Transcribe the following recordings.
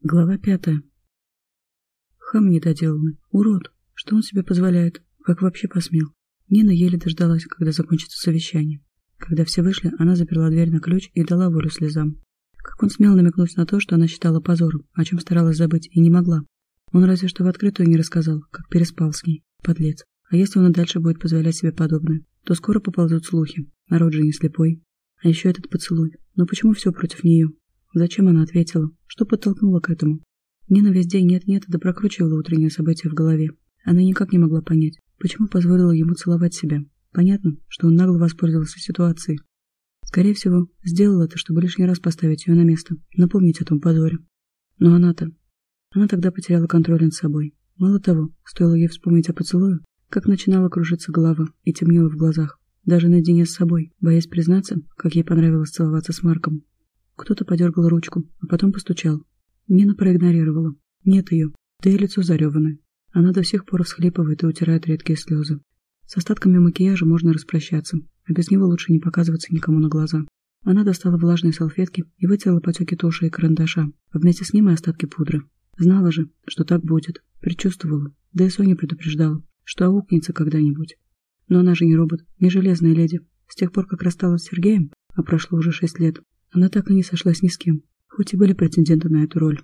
Глава пятая. Хам недоделанный. Урод. Что он себе позволяет? Как вообще посмел? Нина еле дождалась, когда закончится совещание. Когда все вышли, она заперла дверь на ключ и дала волю слезам. Как он смел намекнуть на то, что она считала позором, о чем старалась забыть и не могла. Он разве что в открытую не рассказал, как переспал с ней, подлец. А если он и дальше будет позволять себе подобное, то скоро поползут слухи. Народ же не слепой. А еще этот поцелуй. Но почему все против нее? Зачем она ответила? Что подтолкнуло к этому? Нина весь день нет-нет, да прокручивала утреннее событие в голове. Она никак не могла понять, почему позволила ему целовать себя. Понятно, что он нагло воспользовался ситуацией. Скорее всего, сделал это, чтобы лишний раз поставить ее на место, напомнить о том позоре. Но она-то... Она тогда потеряла контроль над собой. Мало того, стоило ей вспомнить о поцелуе, как начинала кружиться голова и темнело в глазах. Даже наедине с собой, боясь признаться, как ей понравилось целоваться с Марком. Кто-то подергал ручку, а потом постучал. Нина проигнорировала. Нет ее, да и лицо зареванное. Она до сих пор всхлипывает и утирает редкие слезы. С остатками макияжа можно распрощаться, а без него лучше не показываться никому на глаза. Она достала влажные салфетки и вытерла потеки туши и карандаша, а вместе с ним и остатки пудры. Знала же, что так будет, предчувствовала, да и Соня предупреждала, что аукнется когда-нибудь. Но она же не робот, не железная леди. С тех пор, как рассталась с Сергеем, а прошло уже шесть лет, она так и не сошлась ни с кем, хоть и были претенденты на эту роль.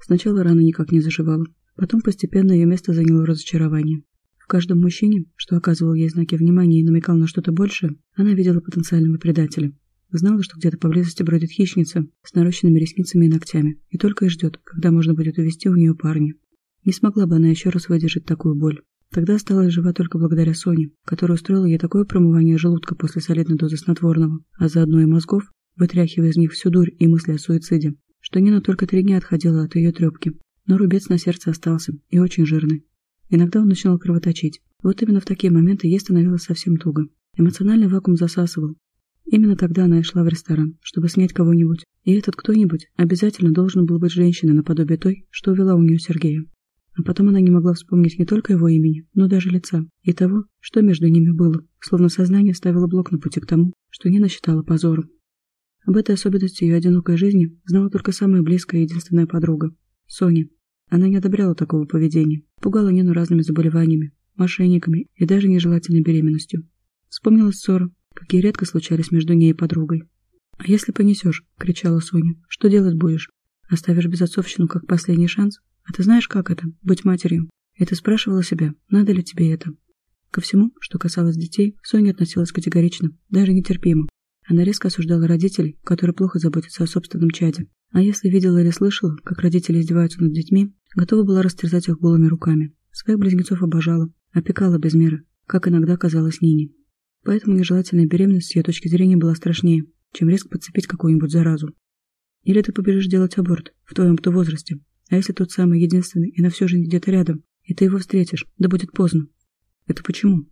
Сначала рана никак не заживала, потом постепенно ее место заняло разочарование. В каждом мужчине, что оказывал ей знаки внимания и намекал на что-то большее, она видела потенциального предателя. Знала, что где-то поблизости бродит хищница с нарощенными ресницами и ногтями, и только и ждет, когда можно будет увести у нее парня. Не смогла бы она еще раз выдержать такую боль. Тогда осталась жива только благодаря Соне, которая устроила ей такое промывание желудка после солидной дозы снотворного, а заодно и мозгов, вытряхивая из них всю дурь и мысли о суициде, что Нина только три дня отходила от ее трепки. Но рубец на сердце остался, и очень жирный. Иногда он начинал кровоточить. Вот именно в такие моменты ей становилось совсем туго. Эмоциональный вакуум засасывал. Именно тогда она и шла в ресторан, чтобы снять кого-нибудь. И этот кто-нибудь обязательно должен был быть женщиной наподобие той, что увела у нее Сергея. А потом она не могла вспомнить не только его имени, но даже лица, и того, что между ними было, словно сознание ставило блок на пути к тому, что Нина считала позором. Об этой особенности ее одинокой жизни знала только самая близкая и единственная подруга – Соня. Она не одобряла такого поведения, пугала Нину разными заболеваниями, мошенниками и даже нежелательной беременностью. Вспомнила ссоры, какие редко случались между ней и подругой. «А если понесешь?» – кричала Соня. «Что делать будешь? Оставишь безотцовщину как последний шанс? А ты знаешь, как это – быть матерью?» И ты спрашивала себя, надо ли тебе это. Ко всему, что касалось детей, Соня относилась категорично, даже нетерпимо. Она резко осуждала родителей, которые плохо заботятся о собственном чаде. А если видела или слышала, как родители издеваются над детьми, готова была растерзать их голыми руками. Своих близнецов обожала, опекала без меры, как иногда казалось Нине. Поэтому нежелательная беременность с ее точки зрения была страшнее, чем резко подцепить какую-нибудь заразу. Или ты побежишь делать аборт в твоем-то возрасте, а если тот самый единственный и на всю жизнь где-то рядом, и ты его встретишь, да будет поздно. Это почему?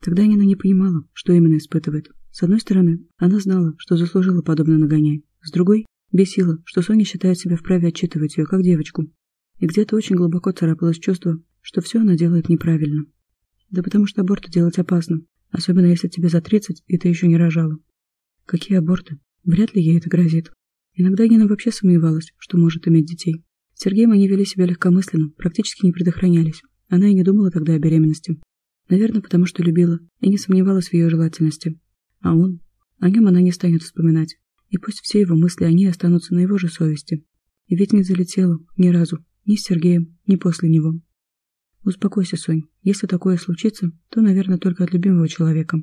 Тогда Нина не понимала, что именно испытывает. С одной стороны, она знала, что заслужила подобный нагоняй. С другой, бесила, что Соня считает себя вправе отчитывать ее, как девочку. И где-то очень глубоко царапалось чувство, что все она делает неправильно. Да потому что аборты делать опасно, особенно если тебе за 30 и ты еще не рожала. Какие аборты? Вряд ли ей это грозит. Иногда Нина вообще сомневалась, что может иметь детей. С Сергеем они вели себя легкомысленно, практически не предохранялись. Она и не думала тогда о беременности. Наверное, потому что любила и не сомневалась в ее желательности. А он? О нем она не станет вспоминать. И пусть все его мысли о ней останутся на его же совести. И ведь не залетела ни разу, ни с Сергеем, ни после него. Успокойся, Сонь. Если такое случится, то, наверное, только от любимого человека.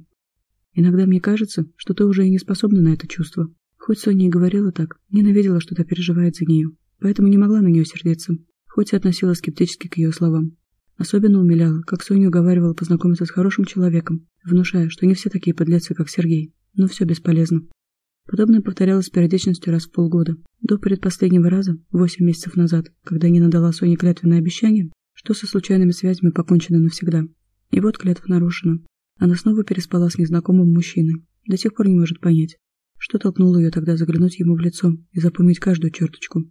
Иногда мне кажется, что ты уже и не способна на это чувство. Хоть Соня и говорила так, ненавидела, что то переживает за нее, поэтому не могла на нее сердиться, хоть и относилась скептически к ее словам. Особенно умиляла, как Соня уговаривала познакомиться с хорошим человеком, внушая, что не все такие подлецы, как Сергей. Но все бесполезно. Подобное повторялось с периодичностью раз в полгода. До предпоследнего раза, восемь месяцев назад, когда Нина дала Соне клятвенное обещание, что со случайными связями покончено навсегда. И вот клятва нарушена. Она снова переспала с незнакомым мужчиной. До сих пор не может понять, что толкнуло ее тогда заглянуть ему в лицо и запомнить каждую черточку.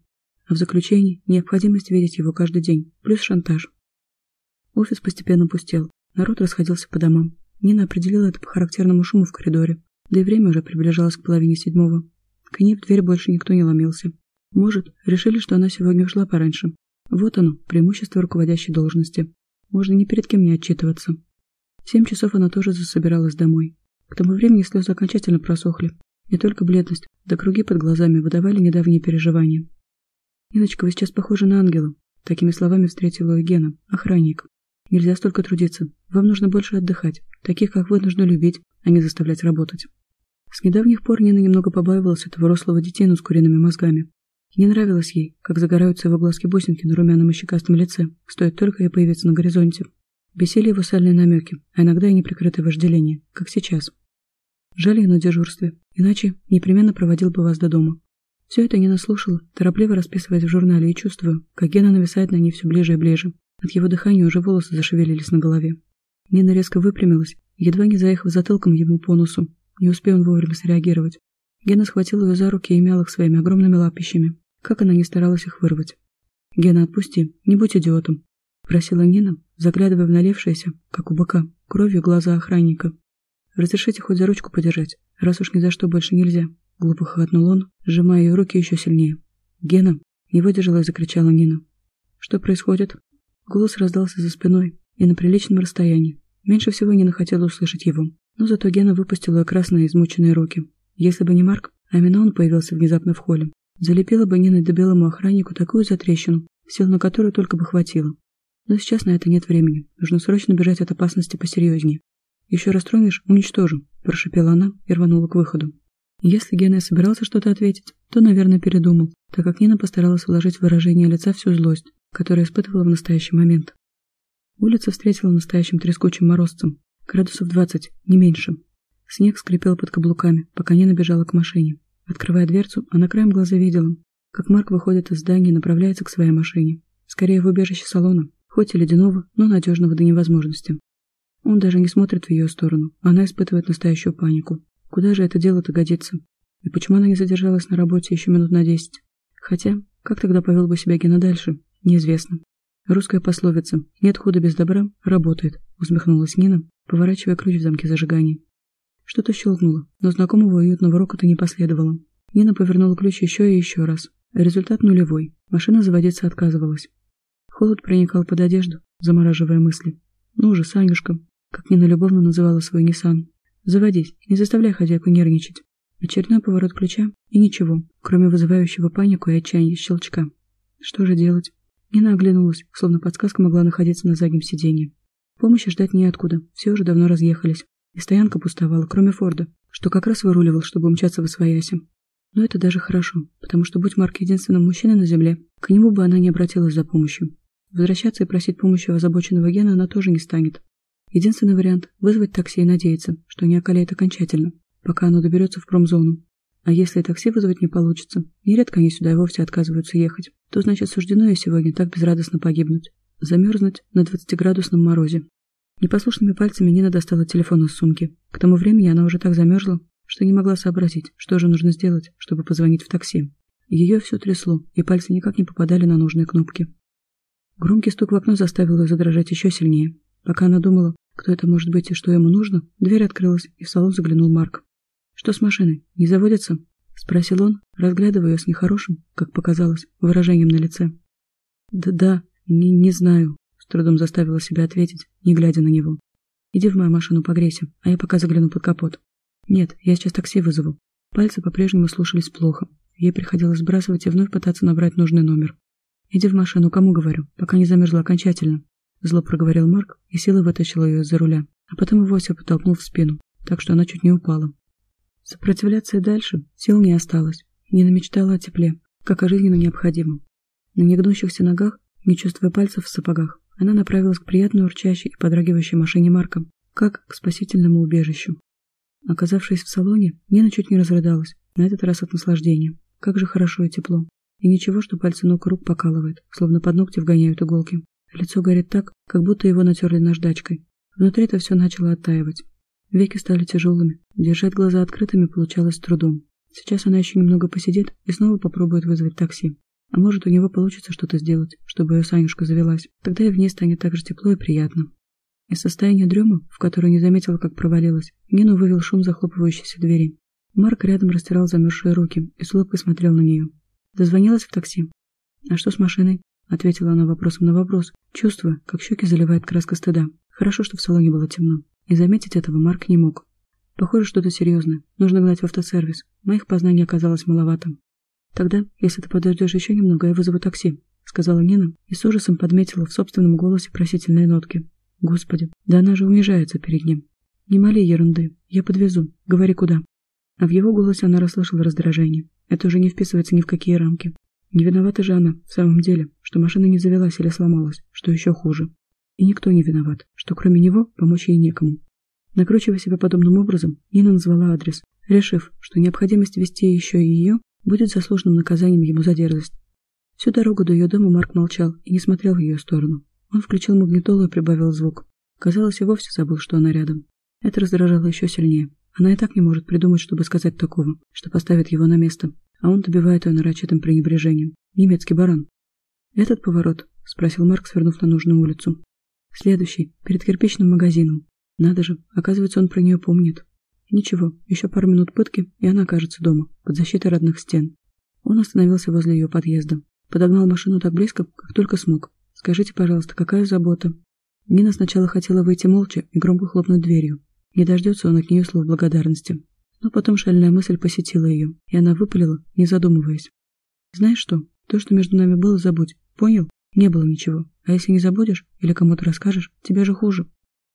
А в заключении необходимость видеть его каждый день, плюс шантаж. Офис постепенно пустел. Народ расходился по домам. Нина определила это по характерному шуму в коридоре. Да и время уже приближалось к половине седьмого. К ней в дверь больше никто не ломился. Может, решили, что она сегодня ушла пораньше. Вот оно, преимущество руководящей должности. Можно ни перед кем не отчитываться. В семь часов она тоже засобиралась домой. К тому времени слезы окончательно просохли. Не только бледность, да круги под глазами выдавали недавние переживания. «Ниночка, вы сейчас похожи на ангела», — такими словами встретила Гена, охранник. «Нельзя столько трудиться. Вам нужно больше отдыхать. Таких, как вы, нужно любить, а не заставлять работать». С недавних пор Нина немного побаивалась этого рослого детину с куриными мозгами. Не нравилось ей, как загораются его глазки-бусинки на румяном и щекастом лице, стоит только ей появиться на горизонте. Бесили его сальные намеки, а иногда и неприкрытое вожделение, как сейчас. Жаль я на дежурстве, иначе непременно проводил бы вас до дома. Все это Нина слушала, торопливо расписываясь в журнале, и чувствую, как Гена нависает на ней все ближе и ближе. От его дыхания уже волосы зашевелились на голове. Нина резко выпрямилась, едва не заехав затылком ему по носу. Не успел он вовремя среагировать. Гена схватил ее за руки и мял их своими огромными лапищами. Как она не старалась их вырвать. «Гена, отпусти, не будь идиотом», — просила Нина, заглядывая в налившиеся, как у быка, кровью глаза охранника. «Разрешите хоть за ручку подержать, раз уж ни за что больше нельзя», — глупо хохотнул он, сжимая ее руки еще сильнее. «Гена!» — не выдержала и закричала Нина. «Что происходит?» Голос раздался за спиной и на приличном расстоянии. Меньше всего Нина хотела услышать его, но зато Гена выпустил ее красные измученные руки. Если бы не Марк, а именно он появился внезапно в холле, залепила бы Нина до белому охраннику такую затрещину, сил на которую только бы хватило. Но сейчас на это нет времени. Нужно срочно бежать от опасности посерьезнее. «Еще раз тронешь, уничтожу», – прошипела она и рванула к выходу. Если Гена собирался что-то ответить, то, наверное, передумал, так как Нина постаралась вложить в выражение лица всю злость, которую испытывала в настоящий момент. Улица встретила настоящим трескучим морозцем, градусов двадцать, не меньше. Снег скрипел под каблуками, пока Нина бежала к машине. Открывая дверцу, она краем глаза видела, как Марк выходит из здания и направляется к своей машине. Скорее в убежище салона, хоть и ледяного, но надежного до невозможности. Он даже не смотрит в ее сторону. Она испытывает настоящую панику. Куда же это дело-то годится? И почему она не задержалась на работе еще минут на десять? Хотя, как тогда повел бы себя Гена дальше? Неизвестно. Русская пословица «нет худа без добра» работает, усмехнулась Нина, поворачивая ключ в замке зажигания. Что-то щелкнуло, но знакомого уютного рокота не последовало. Нина повернула ключ еще и еще раз. Результат нулевой. Машина заводиться отказывалась. Холод проникал под одежду, замораживая мысли. «Ну же, Санюшка, как Нина любовно называла свой Ниссан. Заводись, не заставляй хозяйку нервничать. Очередной поворот ключа и ничего, кроме вызывающего панику и отчаяния щелчка. Что же делать? Нина оглянулась, словно подсказка могла находиться на заднем сиденье. Помощи ждать неоткуда, все уже давно разъехались. И стоянка пустовала, кроме Форда, что как раз выруливал, чтобы умчаться в Освояси. Но это даже хорошо, потому что, будь Марк единственным мужчиной на земле, к нему бы она не обратилась за помощью. Возвращаться и просить помощи у озабоченного Гена она тоже не станет. Единственный вариант – вызвать такси и надеяться, что не околеет окончательно, пока оно доберется в промзону. А если такси вызвать не получится, нередко они сюда и вовсе отказываются ехать, то значит суждено ей сегодня так безрадостно погибнуть. Замерзнуть на 20-градусном морозе. Непослушными пальцами Нина достала телефон из сумки. К тому времени она уже так замерзла, что не могла сообразить, что же нужно сделать, чтобы позвонить в такси. Ее все трясло, и пальцы никак не попадали на нужные кнопки. Громкий стук в окно заставил ее задрожать еще сильнее. Пока она думала, кто это может быть и что ему нужно, дверь открылась, и в салон заглянул Марк. «Что с машиной? Не заводится?» — спросил он, разглядывая ее с нехорошим, как показалось, выражением на лице. «Да-да, не, не знаю», — с трудом заставила себя ответить, не глядя на него. «Иди в мою машину погрейся, а я пока загляну под капот». «Нет, я сейчас такси вызову». Пальцы по-прежнему слушались плохо. Ей приходилось сбрасывать и вновь пытаться набрать нужный номер. «Иди в машину, кому говорю, пока не замерзла окончательно», — зло проговорил Марк и силой вытащил ее из-за руля, а потом и вовсе подтолкнул в спину, так что она чуть не упала. Сопротивляться и дальше сил не осталось. Нина мечтала о тепле, как о жизненно необходимом. На негнущихся ногах, не чувствуя пальцев в сапогах, она направилась к приятной урчащей и подрагивающей машине Марка, как к спасительному убежищу. Оказавшись в салоне, Нина чуть не разрыдалась, на этот раз от наслаждения. Как же хорошо и тепло. И ничего, что пальцы ног и рук покалывает, словно под ногти вгоняют иголки. Лицо горит так, как будто его натерли наждачкой. Внутри-то все начало оттаивать. Веки стали тяжелыми. Держать глаза открытыми получалось с трудом. Сейчас она еще немного посидит и снова попробует вызвать такси. А может, у него получится что-то сделать, чтобы ее Санюшка завелась. Тогда и в ней станет так же тепло и приятно. Из состояния дремы, в которое не заметила, как провалилась, Нину вывел шум захлопывающейся двери. Марк рядом растирал замерзшие руки и с улыбкой смотрел на нее. Дозвонилась в такси. А что с машиной? Ответила она вопросом на вопрос, чувствуя, как щеки заливает краска стыда. Хорошо, что в салоне было темно. И заметить этого Марк не мог. Похоже, что-то серьезное. Нужно гнать в автосервис. Моих познаний оказалось маловато. Тогда, если ты подождешь еще немного, я вызову такси, сказала Нина и с ужасом подметила в собственном голосе просительные нотки. Господи, да она же унижается перед ним. Не моли ерунды. Я подвезу. Говори, куда. А в его голосе она расслышала раздражение. Это уже не вписывается ни в какие рамки. Не виновата же она, в самом деле, что машина не завелась или сломалась, что еще хуже. И никто не виноват, что кроме него помочь ей некому. Накручивая себя подобным образом, Нина назвала адрес, решив, что необходимость вести еще и ее будет заслуженным наказанием ему за дерзость. Всю дорогу до ее дома Марк молчал и не смотрел в ее сторону. Он включил магнитолу и прибавил звук. Казалось, и вовсе забыл, что она рядом. Это раздражало еще сильнее. Она и так не может придумать, чтобы сказать такого, что поставит его на место, а он добивает ее нарочитым пренебрежением. Немецкий баран. «Этот поворот?» — спросил Марк, свернув на нужную улицу. «Следующий, перед кирпичным магазином. Надо же, оказывается, он про нее помнит. Ничего, еще пару минут пытки, и она окажется дома, под защитой родных стен». Он остановился возле ее подъезда. Подогнал машину так близко, как только смог. «Скажите, пожалуйста, какая забота?» Нина сначала хотела выйти молча и громко хлопнуть дверью. Не дождется он от нее слов благодарности. Но потом шальная мысль посетила ее, и она выпалила, не задумываясь. «Знаешь что? То, что между нами было, забудь. Понял? Не было ничего. А если не забудешь или кому-то расскажешь, тебе же хуже».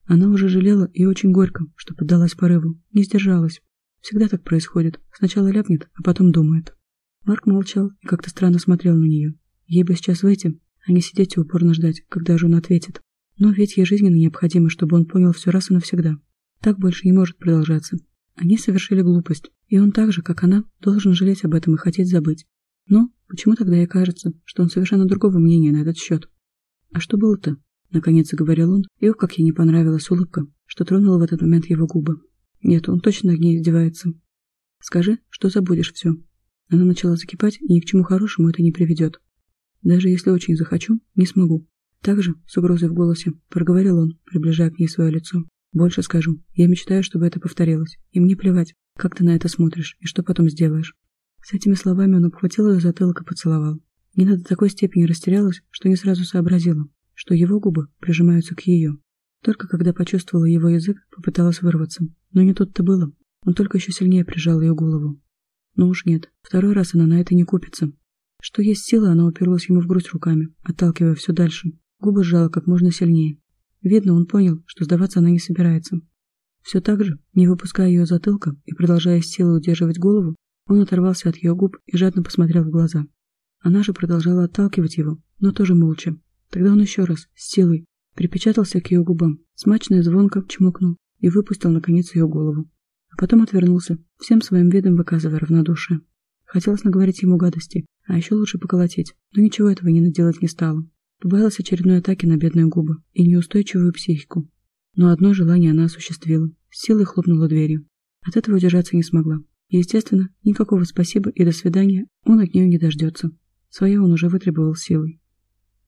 Она уже жалела и очень горько, что поддалась порыву, не сдержалась. Всегда так происходит. Сначала ляпнет, а потом думает. Марк молчал и как-то странно смотрел на нее. Ей бы сейчас выйти, а не сидеть и упорно ждать, когда же он ответит. Но ведь ей жизненно необходимо, чтобы он понял все раз и навсегда. Так больше не может продолжаться. Они совершили глупость, и он так же, как она, должен жалеть об этом и хотеть забыть. Но почему тогда ей кажется, что он совершенно другого мнения на этот счет? А что было-то? Наконец заговорил он, и ох, как ей не понравилась улыбка, что тронула в этот момент его губы. Нет, он точно над ней издевается. Скажи, что забудешь все. Она начала закипать, и ни к чему хорошему это не приведет. Даже если очень захочу, не смогу. Также, с угрозой в голосе, проговорил он, приближая к ней свое лицо. Больше скажу. Я мечтаю, чтобы это повторилось. И мне плевать, как ты на это смотришь и что потом сделаешь. С этими словами он обхватил ее затылок и поцеловал. Нина до такой степени растерялась, что не сразу сообразила, что его губы прижимаются к ее. Только когда почувствовала его язык, попыталась вырваться. Но не тут-то было. Он только еще сильнее прижал ее голову. Но уж нет, второй раз она на это не купится. Что есть сила, она уперлась ему в грудь руками, отталкивая все дальше. Губы сжала как можно сильнее. Видно, он понял, что сдаваться она не собирается. Все так же, не выпуская ее затылка и продолжая с силой удерживать голову, он оторвался от ее губ и жадно посмотрел в глаза. Она же продолжала отталкивать его, но тоже молча. Тогда он еще раз, с силой, припечатался к ее губам, смачно и звонко чмокнул и выпустил, наконец, ее голову. А потом отвернулся, всем своим видом выказывая равнодушие. Хотелось наговорить ему гадости, а еще лучше поколотить, но ничего этого не наделать не стало. Побоялась очередной атаки на бедные губы и неустойчивую психику. Но одно желание она осуществила. С силой хлопнула дверью. От этого удержаться не смогла. Естественно, никакого спасибо и до свидания он от нее не дождется. Свое он уже вытребовал силой.